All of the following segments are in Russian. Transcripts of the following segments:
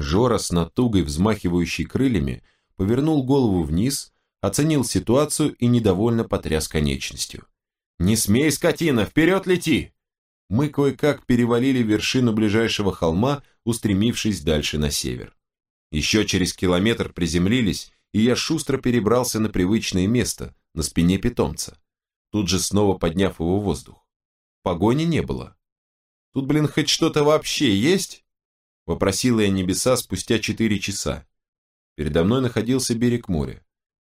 Жора с натугой, взмахивающий крыльями, повернул голову вниз, оценил ситуацию и недовольно потряс конечностью. «Не смей, скотина, вперед лети!» Мы кое-как перевалили вершину ближайшего холма, устремившись дальше на север. Еще через километр приземлились, и я шустро перебрался на привычное место, на спине питомца, тут же снова подняв его в воздух. Погони не было. Тут, блин, хоть что-то вообще есть? Вопросила я небеса спустя четыре часа. Передо мной находился берег моря.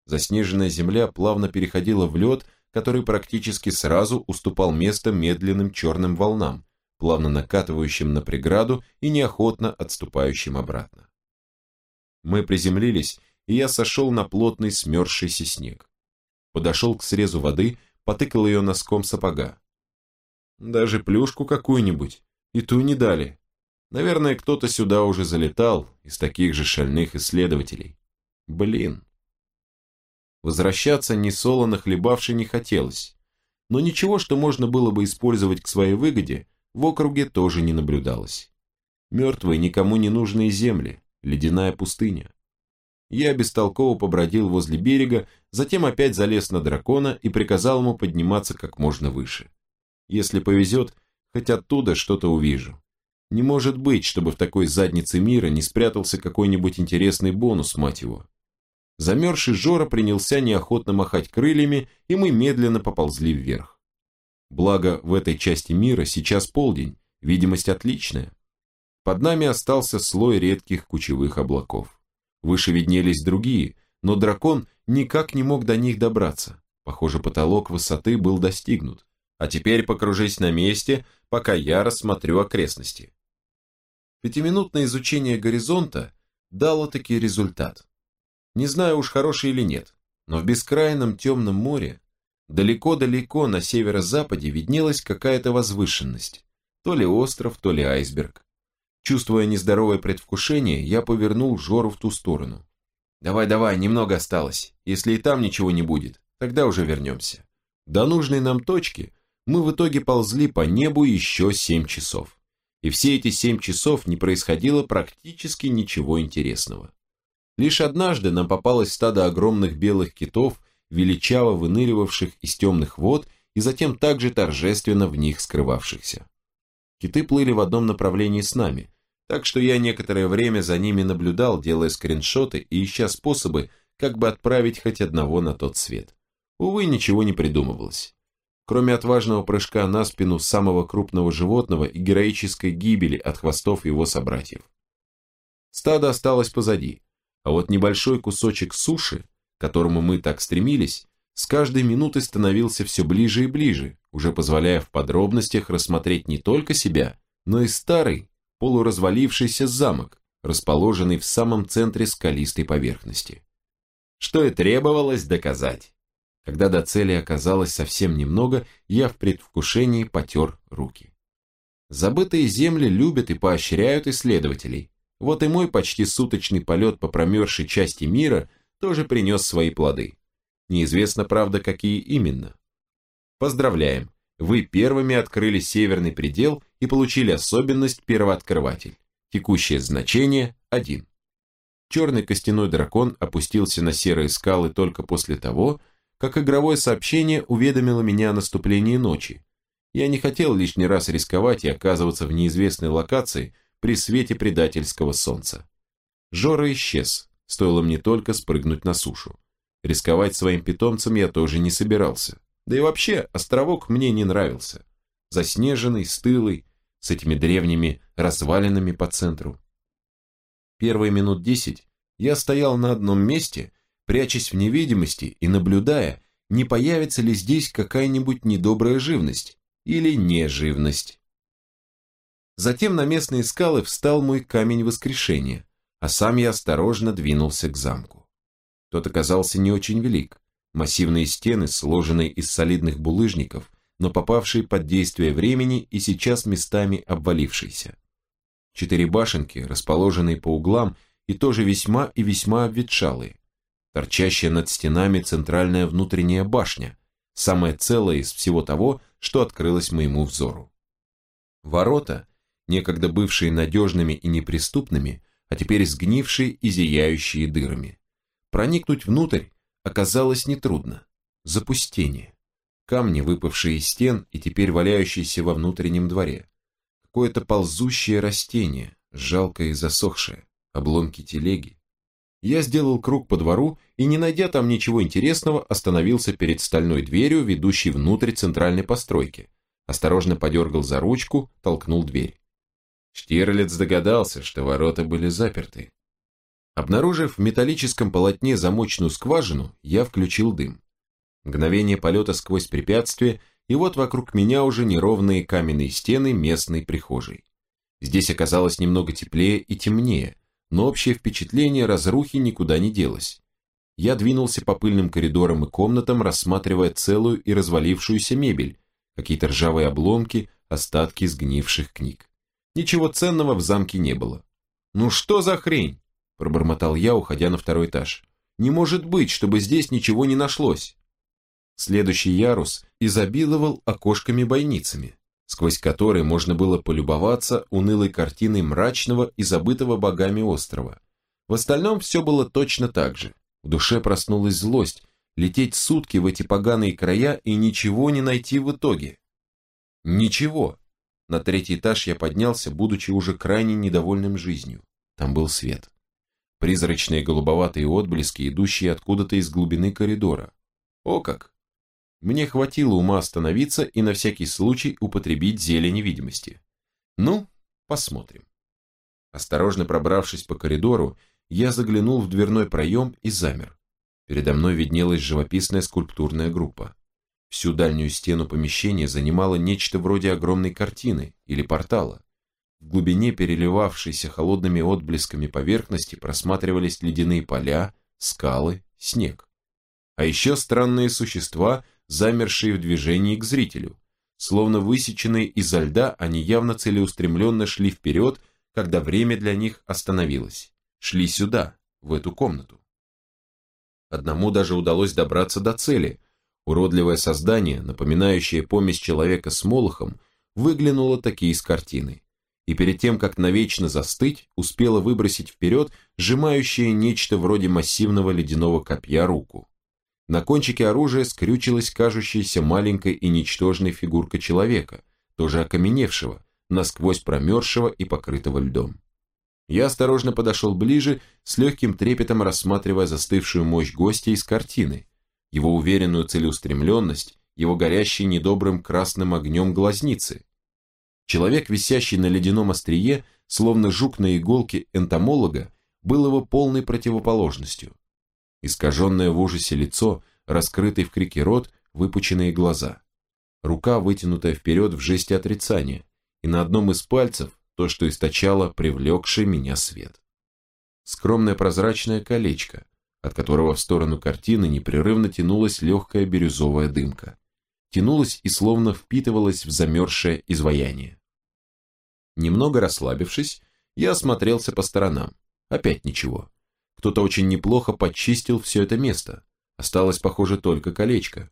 Заснеженная земля плавно переходила в лед, который практически сразу уступал место медленным черным волнам, плавно накатывающим на преграду и неохотно отступающим обратно. Мы приземлились, и я сошел на плотный смерзшийся снег. Подошел к срезу воды, потыкал ее носком сапога. Даже плюшку какую-нибудь, и ту не дали. Наверное, кто-то сюда уже залетал, из таких же шальных исследователей. Блин. Возвращаться несолоно хлебавши не хотелось. Но ничего, что можно было бы использовать к своей выгоде, в округе тоже не наблюдалось. Мертвые никому не нужные земли, ледяная пустыня. Я бестолково побродил возле берега, затем опять залез на дракона и приказал ему подниматься как можно выше. Если повезет, хоть оттуда что-то увижу. Не может быть, чтобы в такой заднице мира не спрятался какой-нибудь интересный бонус, мать его. Замерзший Жора принялся неохотно махать крыльями, и мы медленно поползли вверх. Благо, в этой части мира сейчас полдень, видимость отличная. Под нами остался слой редких кучевых облаков. Выше виднелись другие, но дракон никак не мог до них добраться. Похоже, потолок высоты был достигнут. А теперь покружись на месте, пока я рассмотрю окрестности. Пятиминутное изучение горизонта дало таки результат. Не знаю уж хороший или нет, но в бескрайном темном море далеко-далеко на северо-западе виднелась какая-то возвышенность. То ли остров, то ли айсберг. Чувствуя нездоровое предвкушение, я повернул Жору в ту сторону. «Давай-давай, немного осталось. Если и там ничего не будет, тогда уже вернемся». До нужной нам точки мы в итоге ползли по небу еще семь часов. И все эти семь часов не происходило практически ничего интересного. Лишь однажды нам попалось стадо огромных белых китов, величаво выныривавших из темных вод и затем также торжественно в них скрывавшихся. Киты плыли в одном направлении с нами, так что я некоторое время за ними наблюдал, делая скриншоты и ища способы, как бы отправить хоть одного на тот свет. Увы, ничего не придумывалось. Кроме отважного прыжка на спину самого крупного животного и героической гибели от хвостов его собратьев. Стадо осталось позади, а вот небольшой кусочек суши, к которому мы так стремились, с каждой минутой становился все ближе и ближе, уже позволяя в подробностях рассмотреть не только себя, но и старый, полуразвалившийся замок, расположенный в самом центре скалистой поверхности. Что и требовалось доказать. Когда до цели оказалось совсем немного, я в предвкушении потер руки. Забытые земли любят и поощряют исследователей, вот и мой почти суточный полет по промерзшей части мира тоже принес свои плоды. Неизвестно, правда, какие именно. Поздравляем, вы первыми открыли северный предел и получили особенность первооткрыватель. Текущее значение 1. Черный костяной дракон опустился на серые скалы только после того, как игровое сообщение уведомило меня о наступлении ночи. Я не хотел лишний раз рисковать и оказываться в неизвестной локации, при свете предательского солнца. Жора исчез, стоило мне только спрыгнуть на сушу. Рисковать своим питомцем я тоже не собирался. Да и вообще, островок мне не нравился. Заснеженный, стылый, с этими древними развалинами по центру. Первые минут десять я стоял на одном месте, прячась в невидимости и наблюдая, не появится ли здесь какая-нибудь недобрая живность или неживность. Затем на местные скалы встал мой камень воскрешения, а сам я осторожно двинулся к замку. Тот оказался не очень велик. Массивные стены, сложенные из солидных булыжников, но попавшие под действие времени и сейчас местами обвалившиеся. Четыре башенки, расположенные по углам и тоже весьма и весьма обветшалые. Торчащая над стенами центральная внутренняя башня, самая целая из всего того, что открылось моему взору. Ворота некогда бывшие надежными и неприступными, а теперь сгнившие и зияющие дырами. Проникнуть внутрь оказалось нетрудно. Запустение. Камни, выпавшие из стен и теперь валяющиеся во внутреннем дворе. Какое-то ползущее растение, жалкое и засохшее, обломки телеги. Я сделал круг по двору и, не найдя там ничего интересного, остановился перед стальной дверью, ведущей внутрь центральной постройки. Осторожно подергал за ручку, толкнул дверь. Штирлиц догадался, что ворота были заперты. Обнаружив в металлическом полотне замочную скважину, я включил дым. Мгновение полета сквозь препятствие, и вот вокруг меня уже неровные каменные стены местной прихожей. Здесь оказалось немного теплее и темнее, но общее впечатление разрухи никуда не делось. Я двинулся по пыльным коридорам и комнатам, рассматривая целую и развалившуюся мебель, какие-то ржавые обломки, остатки сгнивших книг. Ничего ценного в замке не было. «Ну что за хрень?» – пробормотал я, уходя на второй этаж. «Не может быть, чтобы здесь ничего не нашлось!» Следующий ярус изобиловал окошками-бойницами, сквозь которые можно было полюбоваться унылой картиной мрачного и забытого богами острова. В остальном все было точно так же. В душе проснулась злость, лететь сутки в эти поганые края и ничего не найти в итоге. Ничего. На третий этаж я поднялся, будучи уже крайне недовольным жизнью. Там был свет. Призрачные голубоватые отблески, идущие откуда-то из глубины коридора. О как! Мне хватило ума остановиться и на всякий случай употребить зелье невидимости. Ну, посмотрим. Осторожно пробравшись по коридору, я заглянул в дверной проем и замер. Передо мной виднелась живописная скульптурная группа. Всю дальнюю стену помещения занимало нечто вроде огромной картины или портала. В глубине переливавшейся холодными отблесками поверхности просматривались ледяные поля, скалы, снег. А еще странные существа, замершие в движении к зрителю. Словно высеченные изо льда, они явно целеустремленно шли вперед, когда время для них остановилось. Шли сюда, в эту комнату. Одному даже удалось добраться до цели – Уродливое создание, напоминающее помесь человека с молохом, выглянуло таки из картины. И перед тем, как навечно застыть, успело выбросить вперед сжимающее нечто вроде массивного ледяного копья руку. На кончике оружия скрючилась кажущаяся маленькой и ничтожной фигурка человека, тоже окаменевшего, насквозь промерзшего и покрытого льдом. Я осторожно подошел ближе, с легким трепетом рассматривая застывшую мощь гостя из картины, его уверенную целеустремленность, его горящие недобрым красным огнем глазницы. Человек, висящий на ледяном острие, словно жук на иголке энтомолога, был его полной противоположностью. Искаженное в ужасе лицо, раскрытый в крике рот, выпученные глаза. Рука, вытянутая вперед в жесте отрицания, и на одном из пальцев то, что источало привлекший меня свет. Скромное прозрачное колечко, от которого в сторону картины непрерывно тянулась легкая бирюзовая дымка. Тянулась и словно впитывалась в замерзшее изваяние. Немного расслабившись, я осмотрелся по сторонам. Опять ничего. Кто-то очень неплохо подчистил все это место. Осталось, похоже, только колечко.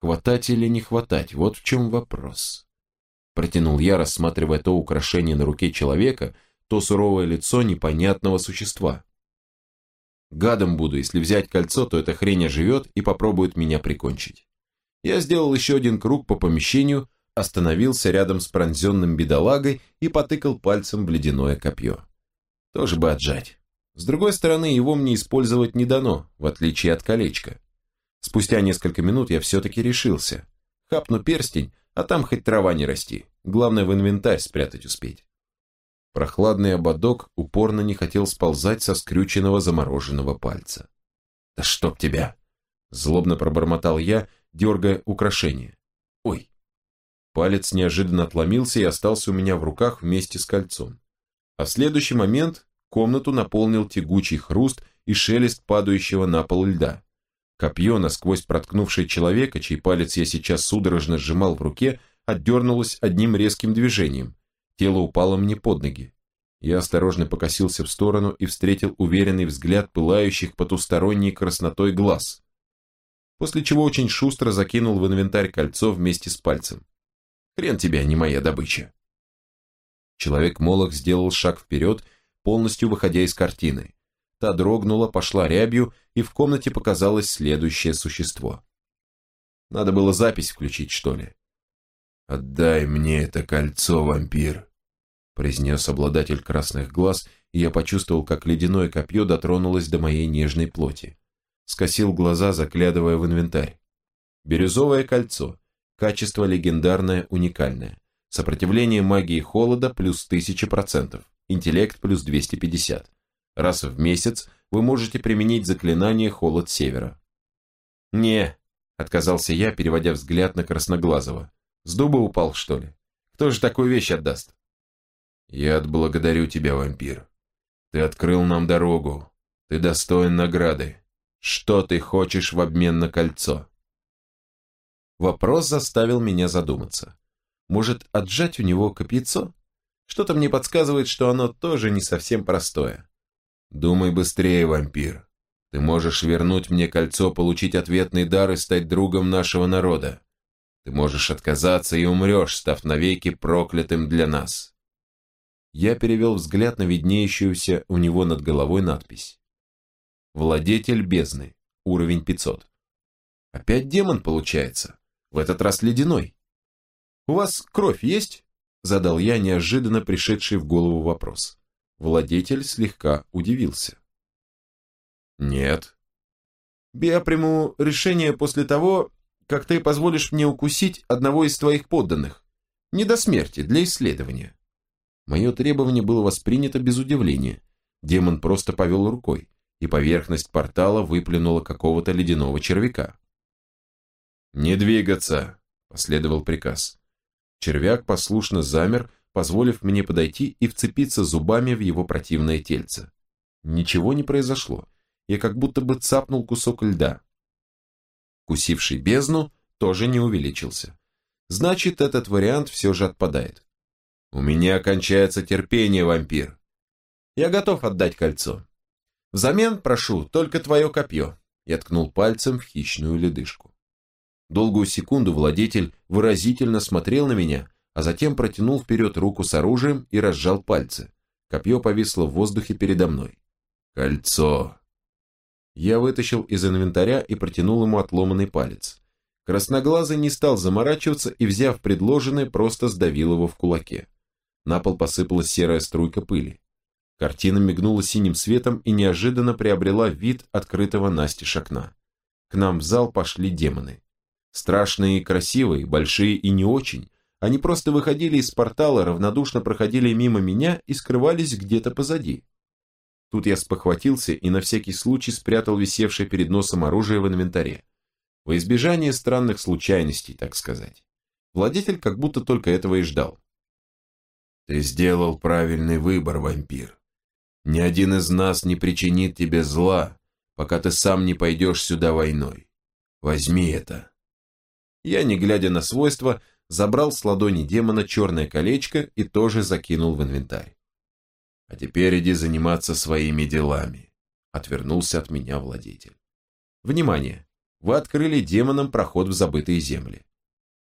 Хватать или не хватать, вот в чем вопрос. Протянул я, рассматривая то украшение на руке человека, то суровое лицо непонятного существа. Гадом буду, если взять кольцо, то эта хрень оживет и попробует меня прикончить. Я сделал еще один круг по помещению, остановился рядом с пронзенным бедолагой и потыкал пальцем в ледяное копье. Тоже бы отжать. С другой стороны, его мне использовать не дано, в отличие от колечка. Спустя несколько минут я все-таки решился. Хапну перстень, а там хоть трава не расти. Главное в инвентарь спрятать успеть. Прохладный ободок упорно не хотел сползать со скрюченного замороженного пальца. «Да чтоб тебя!» Злобно пробормотал я, дергая украшение. «Ой!» Палец неожиданно отломился и остался у меня в руках вместе с кольцом. А в следующий момент комнату наполнил тягучий хруст и шелест падающего на пол льда. Копье, насквозь проткнувшее человека, чей палец я сейчас судорожно сжимал в руке, отдернулось одним резким движением, Тело упало мне под ноги. Я осторожно покосился в сторону и встретил уверенный взгляд пылающих потусторонней краснотой глаз. После чего очень шустро закинул в инвентарь кольцо вместе с пальцем. Хрен тебя, не моя добыча. Человек-молох сделал шаг вперед, полностью выходя из картины. Та дрогнула, пошла рябью, и в комнате показалось следующее существо. Надо было запись включить, что ли. «Отдай мне это кольцо, вампир», — произнес обладатель красных глаз, и я почувствовал, как ледяное копье дотронулось до моей нежной плоти. Скосил глаза, заглядывая в инвентарь. Бирюзовое кольцо. Качество легендарное, уникальное. Сопротивление магии холода плюс 1000%. Интеллект плюс 250. Раз в месяц вы можете применить заклинание «Холод Севера». «Не», — отказался я, переводя взгляд на Красноглазого. «С дуба упал, что ли? Кто же такую вещь отдаст?» «Я отблагодарю тебя, вампир. Ты открыл нам дорогу. Ты достоин награды. Что ты хочешь в обмен на кольцо?» Вопрос заставил меня задуматься. Может, отжать у него копьецо? Что-то мне подсказывает, что оно тоже не совсем простое. Думай быстрее, вампир. Ты можешь вернуть мне кольцо, получить ответный дар и стать другом нашего народа. Ты можешь отказаться и умрешь, став навеки проклятым для нас. Я перевел взгляд на виднеющуюся у него над головой надпись. Владетель бездны. Уровень 500. Опять демон получается. В этот раз ледяной. «У вас кровь есть?» Задал я неожиданно пришедший в голову вопрос. Владетель слегка удивился. «Нет». «Я приму решение после того, как ты позволишь мне укусить одного из твоих подданных. Не до смерти, для исследования». Мое требование было воспринято без удивления. Демон просто повел рукой, и поверхность портала выплюнула какого-то ледяного червяка. «Не двигаться!» – последовал приказ. Червяк послушно замер, позволив мне подойти и вцепиться зубами в его противное тельце. Ничего не произошло. Я как будто бы цапнул кусок льда. Кусивший бездну тоже не увеличился. Значит, этот вариант все же отпадает. У меня кончается терпение, вампир. Я готов отдать кольцо. Взамен прошу только твое копье. Я ткнул пальцем в хищную ледышку. Долгую секунду владетель выразительно смотрел на меня, а затем протянул вперед руку с оружием и разжал пальцы. Копье повисло в воздухе передо мной. «Кольцо!» Я вытащил из инвентаря и протянул ему отломанный палец. Красноглазый не стал заморачиваться и, взяв предложенное, просто сдавил его в кулаке. На пол посыпалась серая струйка пыли. Картина мигнула синим светом и неожиданно приобрела вид открытого настежь окна. К нам в зал пошли демоны. Страшные красивые, большие и не очень, они просто выходили из портала, равнодушно проходили мимо меня и скрывались где-то позади. Тут я спохватился и на всякий случай спрятал висевшее перед носом оружие в инвентаре. Во избежание странных случайностей, так сказать. Владетель как будто только этого и ждал. «Ты сделал правильный выбор, вампир. Ни один из нас не причинит тебе зла, пока ты сам не пойдешь сюда войной. Возьми это». Я, не глядя на свойства, забрал с ладони демона черное колечко и тоже закинул в инвентарь. «А теперь иди заниматься своими делами», — отвернулся от меня владетель. «Внимание! Вы открыли демонам проход в забытые земли.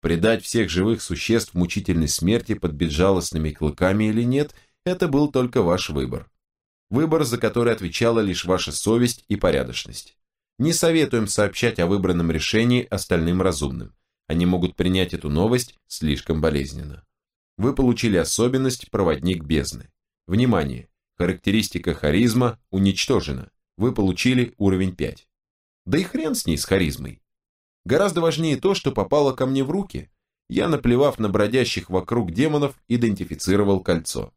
Предать всех живых существ мучительной смерти под безжалостными клыками или нет, это был только ваш выбор. Выбор, за который отвечала лишь ваша совесть и порядочность. Не советуем сообщать о выбранном решении остальным разумным. Они могут принять эту новость слишком болезненно. Вы получили особенность «Проводник бездны». Внимание! Характеристика харизма уничтожена. Вы получили уровень 5. Да и хрен с ней, с харизмой. Гораздо важнее то, что попало ко мне в руки. Я, наплевав на бродящих вокруг демонов, идентифицировал кольцо.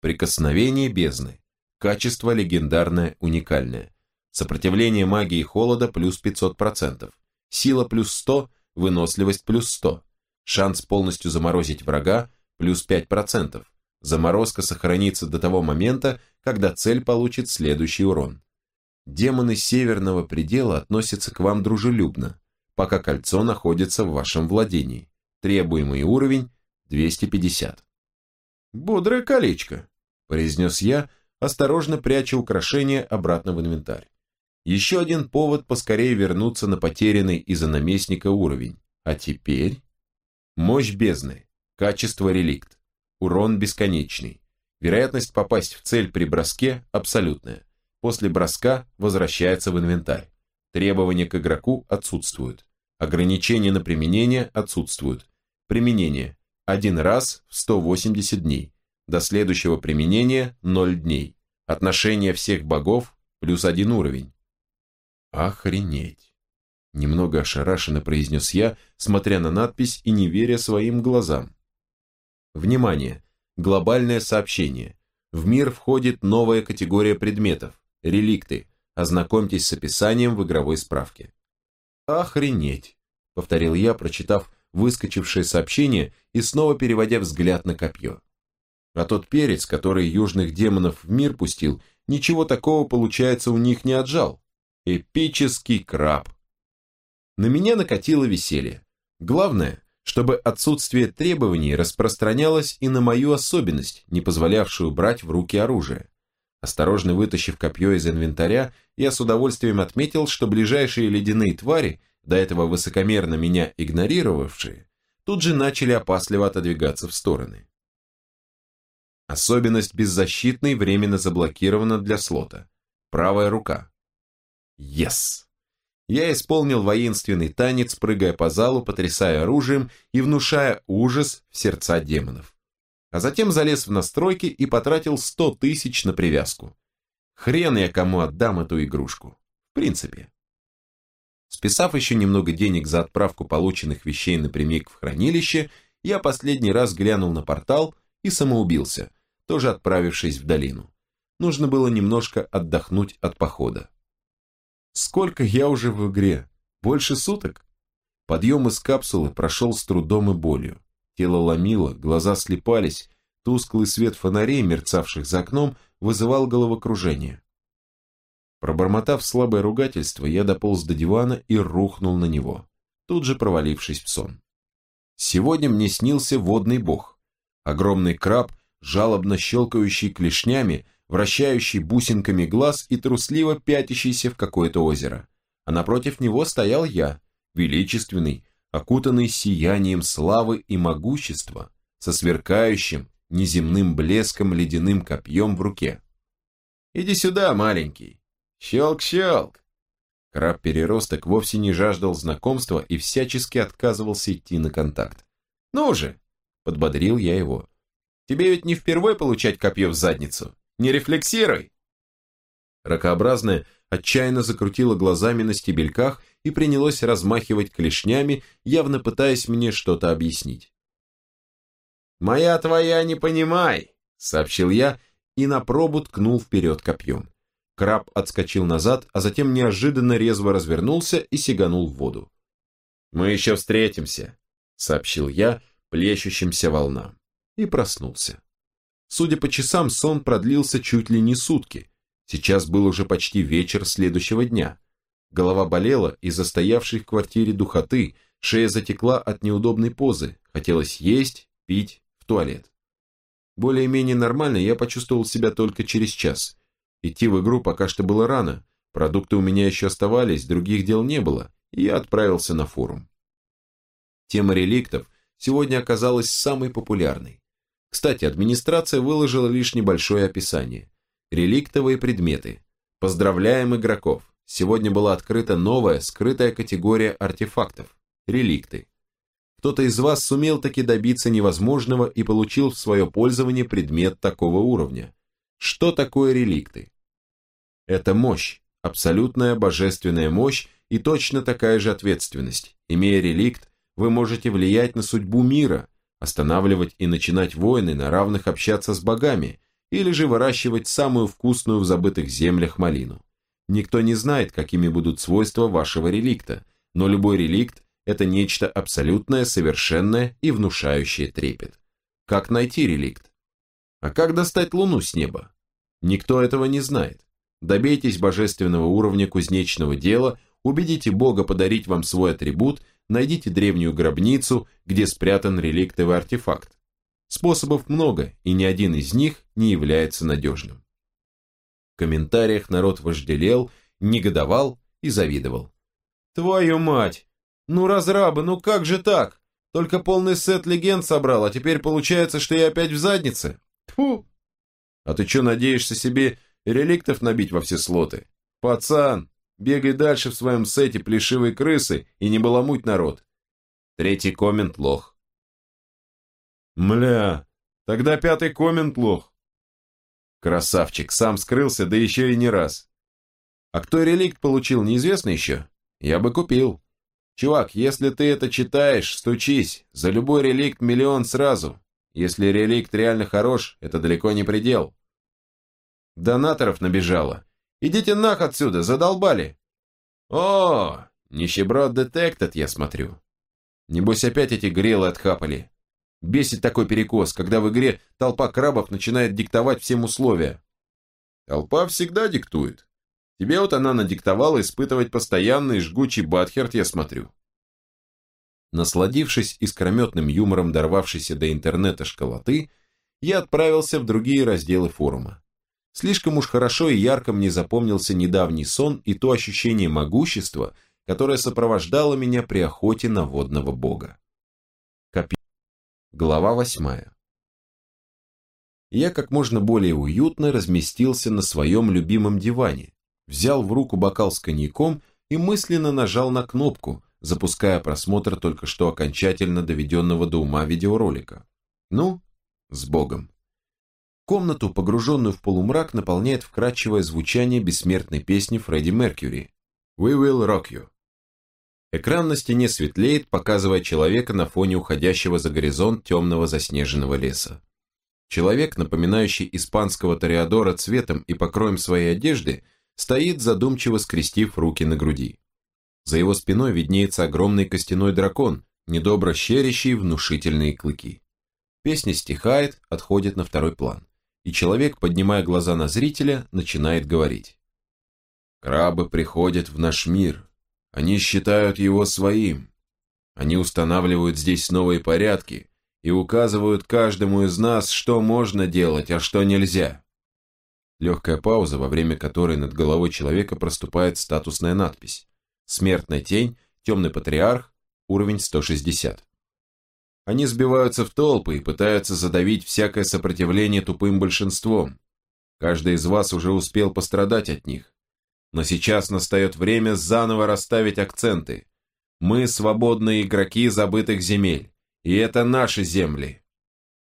Прикосновение бездны. Качество легендарное, уникальное. Сопротивление магии холода плюс 500%. Сила плюс 100, выносливость плюс 100, шанс полностью заморозить врага плюс 5%. Заморозка сохранится до того момента, когда цель получит следующий урон. Демоны северного предела относятся к вам дружелюбно, пока кольцо находится в вашем владении. Требуемый уровень 250. «Бодрое колечко», – произнес я, осторожно пряча украшение обратно в инвентарь. Еще один повод поскорее вернуться на потерянный из-за наместника уровень. А теперь... Мощь бездны. Качество реликт. Урон бесконечный. Вероятность попасть в цель при броске абсолютная. После броска возвращается в инвентарь. Требования к игроку отсутствуют. Ограничения на применение отсутствуют. Применение. Один раз в 180 дней. До следующего применения 0 дней. Отношение всех богов плюс один уровень. Охренеть. Немного ошарашенно произнес я, смотря на надпись и не веря своим глазам. Внимание! Глобальное сообщение. В мир входит новая категория предметов – реликты. Ознакомьтесь с описанием в игровой справке. Охренеть! Повторил я, прочитав выскочившее сообщение и снова переводя взгляд на копье. А тот перец, который южных демонов в мир пустил, ничего такого, получается, у них не отжал. Эпический краб. На меня накатило веселье. Главное, чтобы отсутствие требований распространялось и на мою особенность, не позволявшую брать в руки оружие. Осторожно вытащив копье из инвентаря, я с удовольствием отметил, что ближайшие ледяные твари, до этого высокомерно меня игнорировавшие, тут же начали опасливо отодвигаться в стороны. Особенность беззащитной временно заблокирована для слота. Правая рука. Yes! Я исполнил воинственный танец, прыгая по залу, потрясая оружием и внушая ужас в сердца демонов. А затем залез в настройки и потратил сто тысяч на привязку. Хрен я кому отдам эту игрушку. В принципе. Списав еще немного денег за отправку полученных вещей напрямик в хранилище, я последний раз глянул на портал и самоубился, тоже отправившись в долину. Нужно было немножко отдохнуть от похода. Сколько я уже в игре? Больше суток? Подъем из капсулы прошел с трудом и болью. Тело ломило, глаза слепались, тусклый свет фонарей, мерцавших за окном, вызывал головокружение. Пробормотав слабое ругательство, я дополз до дивана и рухнул на него, тут же провалившись в сон. Сегодня мне снился водный бог. Огромный краб, жалобно щелкающий клешнями, вращающий бусинками глаз и трусливо пятящийся в какое-то озеро. А напротив него стоял я, величественный, окутанный сиянием славы и могущества, со сверкающим, неземным блеском ледяным копьем в руке. «Иди сюда, маленький!» «Щелк-щелк!» Краб-переросток вовсе не жаждал знакомства и всячески отказывался идти на контакт. «Ну же!» – подбодрил я его. «Тебе ведь не впервой получать копье в задницу. Не рефлексируй!» Ракообразная отчаянно закрутила глазами на стебельках и принялась размахивать клешнями, явно пытаясь мне что-то объяснить. «Моя твоя не понимай!» — сообщил я и на пробу ткнул вперед копьем. Краб отскочил назад, а затем неожиданно резво развернулся и сиганул в воду. «Мы еще встретимся», — сообщил я плещущимся волнам, и проснулся. Судя по часам, сон продлился чуть ли не сутки. Сейчас был уже почти вечер следующего дня. Голова болела из-за стоявшей в квартире духоты, шея затекла от неудобной позы, хотелось есть, пить, в туалет. Более-менее нормально я почувствовал себя только через час. Идти в игру пока что было рано, продукты у меня еще оставались, других дел не было, и я отправился на форум. Тема реликтов сегодня оказалась самой популярной. Кстати, администрация выложила лишь небольшое описание. Реликтовые предметы. Поздравляем игроков! Сегодня была открыта новая, скрытая категория артефактов – реликты. Кто-то из вас сумел таки добиться невозможного и получил в свое пользование предмет такого уровня. Что такое реликты? Это мощь, абсолютная божественная мощь и точно такая же ответственность. Имея реликт, вы можете влиять на судьбу мира – останавливать и начинать войны, на равных общаться с богами, или же выращивать самую вкусную в забытых землях малину. Никто не знает, какими будут свойства вашего реликта, но любой реликт – это нечто абсолютное, совершенное и внушающее трепет. Как найти реликт? А как достать луну с неба? Никто этого не знает. Добейтесь божественного уровня кузнечного дела, убедите Бога подарить вам свой атрибут – найдите древнюю гробницу, где спрятан реликтовый артефакт. Способов много, и ни один из них не является надежным. В комментариях народ вожделел, негодовал и завидовал. «Твою мать! Ну, разрабы, ну как же так? Только полный сет легенд собрал, а теперь получается, что я опять в заднице? Тьфу!» А ты что, надеешься себе реликтов набить во все слоты? Пацан, бегай дальше в своем сете плешивой крысы и не баламуть народ. Третий коммент лох. Мля, тогда пятый коммент лох. Красавчик, сам скрылся, да еще и не раз. А кто реликт получил, неизвестно еще? Я бы купил. Чувак, если ты это читаешь, стучись. За любой реликт миллион сразу. Если реликт реально хорош, это далеко не предел. Донаторов набежало. Идите нах отсюда, задолбали. О, нищеброд детектед, я смотрю. Небось опять эти грелы отхапали. Бесит такой перекос, когда в игре толпа крабов начинает диктовать всем условия. Толпа всегда диктует. Тебе вот она надиктовала испытывать постоянный жгучий батхерт, я смотрю. Насладившись искрометным юмором дорвавшейся до интернета школоты, я отправился в другие разделы форума. Слишком уж хорошо и ярко мне запомнился недавний сон и то ощущение могущества, которое сопровождало меня при охоте на водного бога. Копи... Глава восьмая. Я как можно более уютно разместился на своем любимом диване, взял в руку бокал с коньяком и мысленно нажал на кнопку, запуская просмотр только что окончательно доведенного до ума видеоролика. Ну, с Богом. Комнату, погруженную в полумрак, наполняет вкрадчивое звучание бессмертной песни Фредди Меркьюри «We will rock you». Экран на стене светлеет, показывая человека на фоне уходящего за горизонт темного заснеженного леса. Человек, напоминающий испанского тореадора цветом и покроем своей одежды, стоит задумчиво скрестив руки на груди. За его спиной виднеется огромный костяной дракон, недобро щерящий внушительные клыки. Песня стихает, отходит на второй план, и человек, поднимая глаза на зрителя, начинает говорить. «Крабы приходят в наш мир. Они считают его своим. Они устанавливают здесь новые порядки и указывают каждому из нас, что можно делать, а что нельзя. Легкая пауза, во время которой над головой человека проступает статусная надпись. Смертная тень, темный патриарх, уровень 160. Они сбиваются в толпы и пытаются задавить всякое сопротивление тупым большинством. Каждый из вас уже успел пострадать от них. Но сейчас настает время заново расставить акценты. Мы свободные игроки забытых земель, и это наши земли.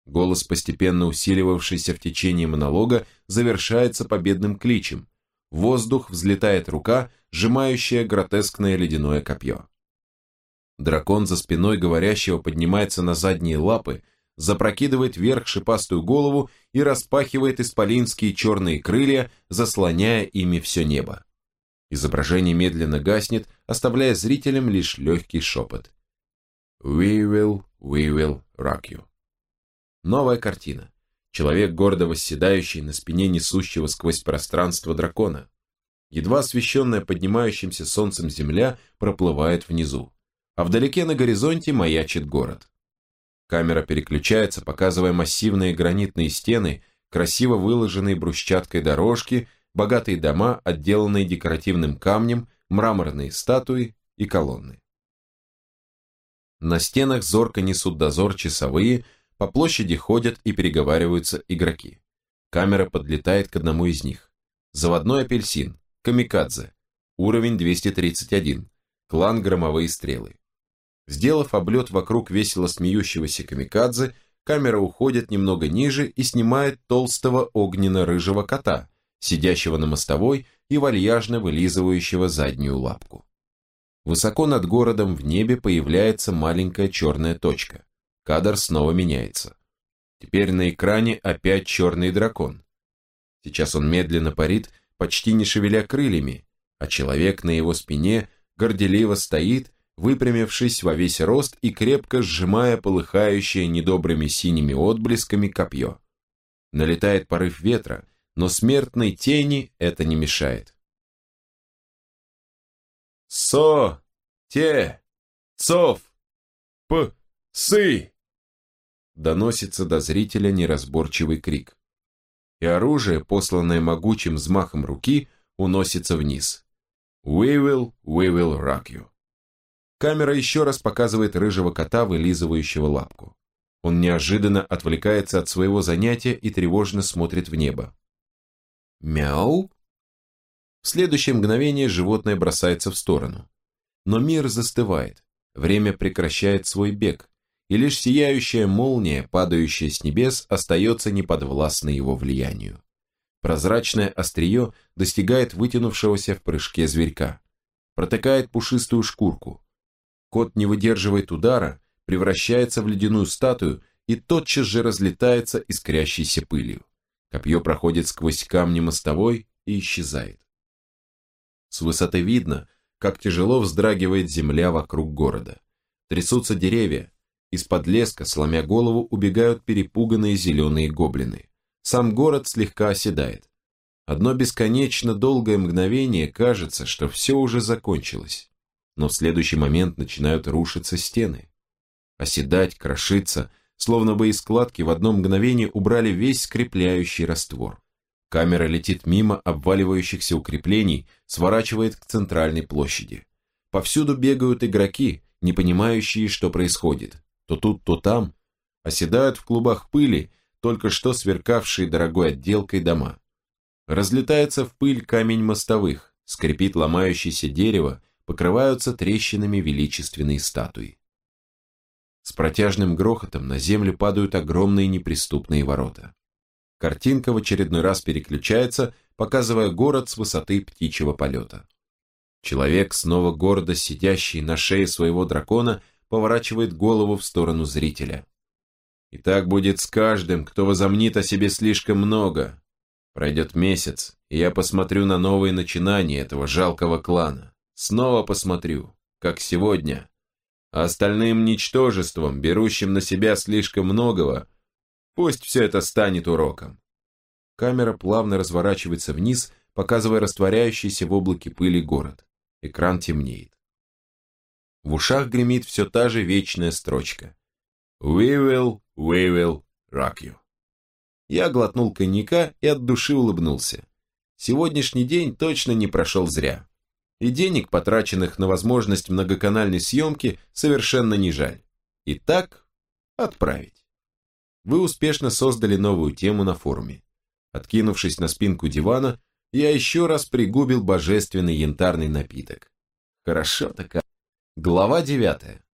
Голос, постепенно усиливавшийся в течение монолога, завершается победным кличем. В воздух взлетает рука, сжимающая гротескное ледяное копье. Дракон за спиной говорящего поднимается на задние лапы, запрокидывает вверх шипастую голову и распахивает исполинские черные крылья, заслоняя ими все небо. Изображение медленно гаснет, оставляя зрителям лишь легкий шепот. «We will, we will rock you». Новая картина. Человек, гордо восседающий на спине несущего сквозь пространство дракона. Едва освещенная поднимающимся солнцем земля проплывает внизу, а вдалеке на горизонте маячит город. Камера переключается, показывая массивные гранитные стены, красиво выложенные брусчаткой дорожки, богатые дома, отделанные декоративным камнем, мраморные статуи и колонны. На стенах зорко несут дозор часовые, по площади ходят и переговариваются игроки. Камера подлетает к одному из них. Заводной апельсин, камикадзе, уровень 231, клан Громовые Стрелы. Сделав облет вокруг весело смеющегося камикадзе, камера уходит немного ниже и снимает толстого огненно-рыжего кота, сидящего на мостовой и вальяжно вылизывающего заднюю лапку. Высоко над городом в небе появляется маленькая черная точка. Кадр снова меняется. Теперь на экране опять черный дракон. Сейчас он медленно парит, почти не шевеля крыльями, а человек на его спине горделиво стоит, выпрямившись во весь рост и крепко сжимая полыхающее недобрыми синими отблесками копье. Налетает порыв ветра, но смертной тени это не мешает. «Со! Те! Цов! П! Сы!» доносится до зрителя неразборчивый крик. И оружие, посланное могучим взмахом руки, уносится вниз. «We will, we will rock you». Камера еще раз показывает рыжего кота, вылизывающего лапку. Он неожиданно отвлекается от своего занятия и тревожно смотрит в небо. Мяу? В следующее мгновение животное бросается в сторону. Но мир застывает, время прекращает свой бег, и лишь сияющая молния, падающая с небес, остается неподвластной его влиянию. Прозрачное острие достигает вытянувшегося в прыжке зверька, протыкает пушистую шкурку. Кот не выдерживает удара, превращается в ледяную статую и тотчас же разлетается искрящейся пылью. Копье проходит сквозь камни мостовой и исчезает. С высоты видно, как тяжело вздрагивает земля вокруг города. Трясутся деревья, из-под леска, сломя голову, убегают перепуганные зеленые гоблины. Сам город слегка оседает. Одно бесконечно долгое мгновение кажется, что все уже закончилось. Но в следующий момент начинают рушиться стены. Оседать, крошиться, словно бы из складки в одно мгновение убрали весь скрепляющий раствор. Камера летит мимо обваливающихся укреплений, сворачивает к центральной площади. Повсюду бегают игроки, не понимающие, что происходит. То тут, то там. Оседают в клубах пыли, только что сверкавшие дорогой отделкой дома. Разлетается в пыль камень мостовых, скрипит ломающееся дерево, покрываются трещинами величественные статуи. С протяжным грохотом на землю падают огромные неприступные ворота. Картинка в очередной раз переключается, показывая город с высоты птичьего полета. Человек, снова гордо сидящий на шее своего дракона, поворачивает голову в сторону зрителя. И так будет с каждым, кто возомнит о себе слишком много. Пройдет месяц, и я посмотрю на новые начинания этого жалкого клана. Снова посмотрю, как сегодня. Остальным ничтожеством, берущим на себя слишком многого, Пусть все это станет уроком. Камера плавно разворачивается вниз, показывая растворяющийся в облаке пыли город. Экран темнеет. В ушах гремит все та же вечная строчка. «We will, we will rock you». Я глотнул коньяка и от души улыбнулся. Сегодняшний день точно не прошел зря. И денег, потраченных на возможность многоканальной съемки, совершенно не жаль. Итак, отправить вы успешно создали новую тему на форуме. Откинувшись на спинку дивана, я еще раз пригубил божественный янтарный напиток. Хорошо такая. Глава девятая.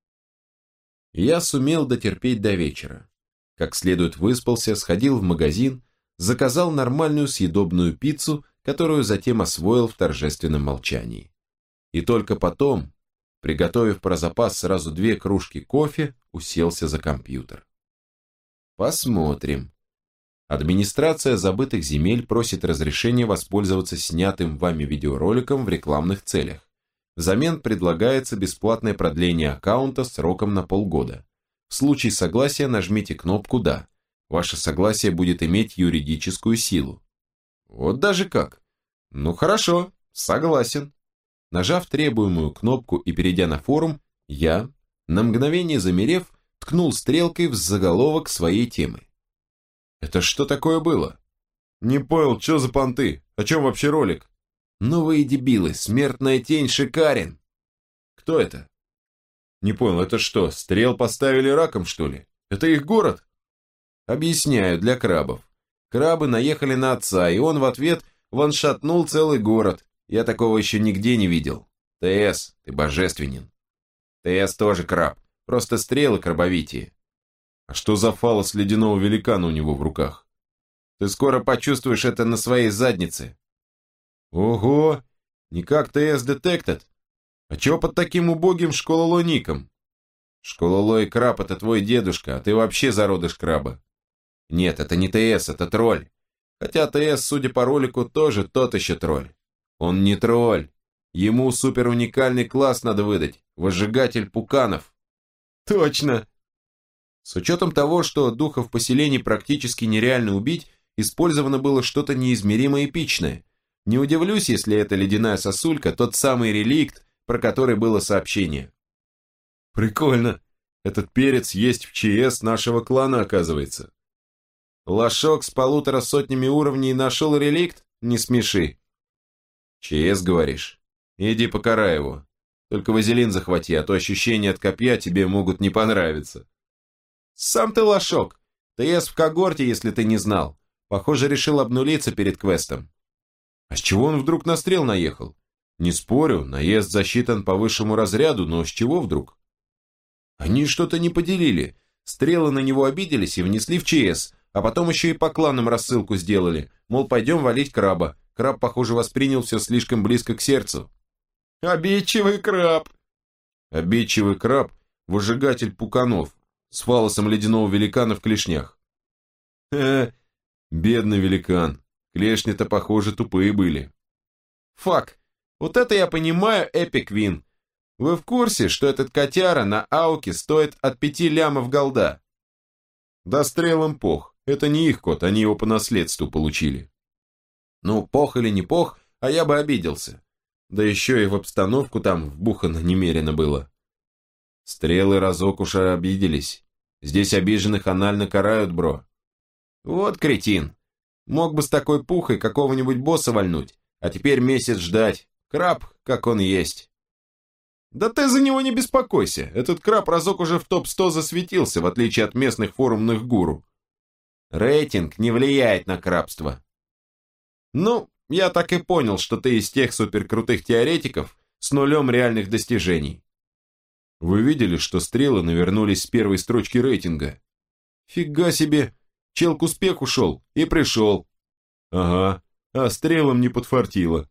Я сумел дотерпеть до вечера. Как следует выспался, сходил в магазин, заказал нормальную съедобную пиццу, которую затем освоил в торжественном молчании. И только потом, приготовив про запас сразу две кружки кофе, уселся за компьютер. Посмотрим. Администрация забытых земель просит разрешения воспользоваться снятым вами видеороликом в рекламных целях. Взамен предлагается бесплатное продление аккаунта сроком на полгода. В случае согласия нажмите кнопку «Да». Ваше согласие будет иметь юридическую силу. Вот даже как. Ну хорошо, согласен. Нажав требуемую кнопку и перейдя на форум, я, на мгновение замерев, ткнул стрелкой в заголовок своей темы. «Это что такое было?» «Не понял, что за понты? О чем вообще ролик?» «Новые дебилы, смертная тень шикарен!» «Кто это?» «Не понял, это что, стрел поставили раком, что ли? Это их город?» «Объясняю, для крабов. Крабы наехали на отца, и он в ответ ваншатнул целый город. Я такого еще нигде не видел. ТС, ты божественен. ТС тоже краб. Просто стрелы крабовитие. А что за фалос ледяного великана у него в руках? Ты скоро почувствуешь это на своей заднице. Ого! Не как ТС Detected. А чего под таким убогим школолоником? Школолой краб это твой дедушка, а ты вообще зародыш краба. Нет, это не ТС, это тролль. Хотя ТС, судя по ролику, тоже тот еще тролль. Он не тролль. Ему супер уникальный класс надо выдать. Возжигатель пуканов. Точно. С учетом того, что духов поселений практически нереально убить, использовано было что-то неизмеримо эпичное. Не удивлюсь, если эта ледяная сосулька тот самый реликт, про который было сообщение. Прикольно. Этот перец есть в ЧС нашего клана, оказывается. Лошок с полутора сотнями уровней нашел реликт? Не смеши. ЧС, говоришь? Иди покарай его. Только вазелин захвати, а то ощущения от копья тебе могут не понравиться. Сам ты лошок. ТС в когорте, если ты не знал. Похоже, решил обнулиться перед квестом. А с чего он вдруг на стрел наехал? Не спорю, наезд засчитан по высшему разряду, но с чего вдруг? Они что-то не поделили. Стрелы на него обиделись и внесли в ЧС, а потом еще и по кланам рассылку сделали, мол, пойдем валить краба. Краб, похоже, воспринял все слишком близко к сердцу. Обидчивый краб! Обидчивый краб – выжигатель пуканов, с фалосом ледяного великана в клешнях. Э, бедный великан. Клешни-то, похоже, тупые были. Фак, вот это я понимаю, Эпик Вин. Вы в курсе, что этот котяра на ауке стоит от пяти лямов голда? Да стрелом пох. Это не их кот, они его по наследству получили. Ну, пох или не пох, а я бы обиделся. Да еще и в обстановку там вбухано немерено было. Стрелы разок уж обиделись. Здесь обиженных анально карают, бро. Вот кретин. Мог бы с такой пухой какого-нибудь босса вальнуть, а теперь месяц ждать. Краб, как он есть. Да ты за него не беспокойся. Этот краб разок уже в топ-100 засветился, в отличие от местных форумных гуру. Рейтинг не влияет на крабство. Ну, я так и понял, что ты из тех суперкрутых теоретиков с нулем реальных достижений. Вы видели, что стрелы навернулись с первой строчки рейтинга? Фига себе! Чел к успеху шел и пришел. Ага, а стрелам не подфартило.